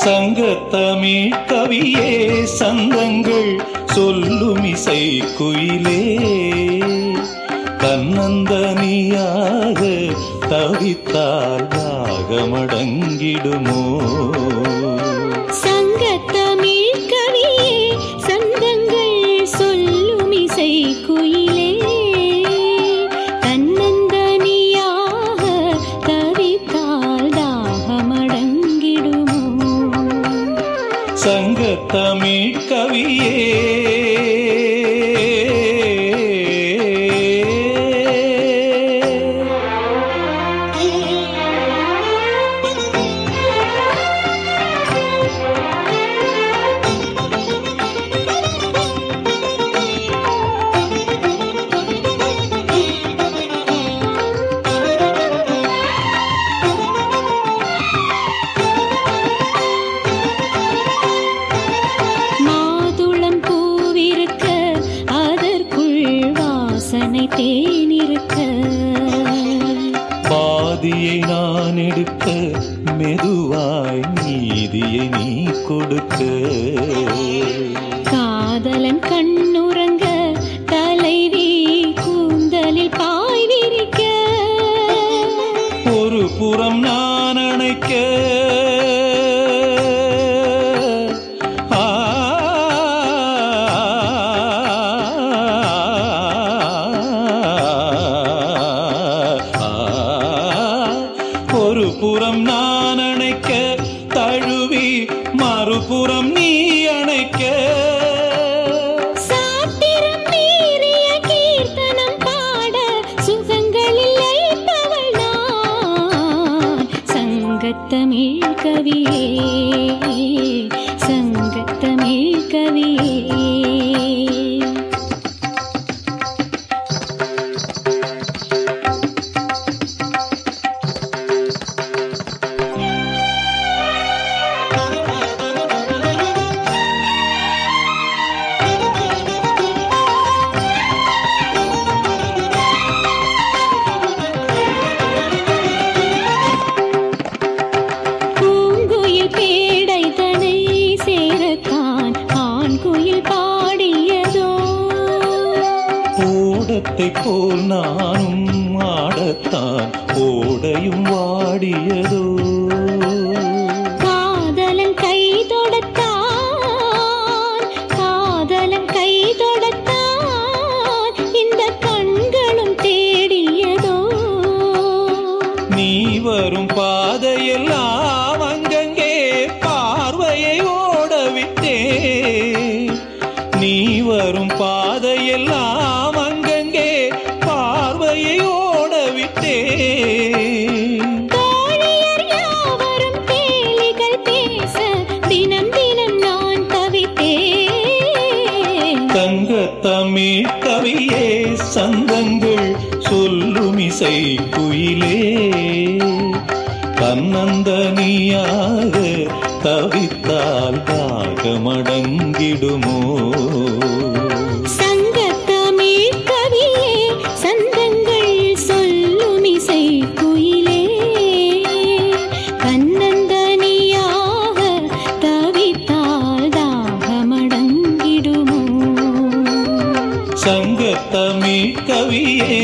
சங்கத்தமிழ் கவியே சந்தங்கள் சொல்லும் இசை குயிலே தன்னந்தனியாக தவித்தால் தாகமடங்கிடுமோ தேனிருக்க பாதியை நான் எடுக்க மெதுவாய் நீதியை நீ கொடுக்க. காதலன் கண்ணுறங்க தலைவி கூந்தலில் பாய் விரிக்க. ஒரு புறம் நான் அணைக்க ஒரு புறம் நான் அணைக்க தழுவி மறுபுறம் நீ அணைக்க. சாத்திரம் கவியே சங்க ஓடத்தை போல் நானும் ஆடத்தான் ஓடையும் வாடியதோ. காதலன் கை தொடத்தான் காதலன் கை தொடத்தான் இந்த கண்களும் தேடியதோ. நீ வரும் பாதையெல்லாம் சங்கங்கள் சொல்லும் இசை குயிலே. தன்னந்தனியாக தவித்தால் தாகமடங்கிடுமோ? சங்கத்தமிழ் கவியே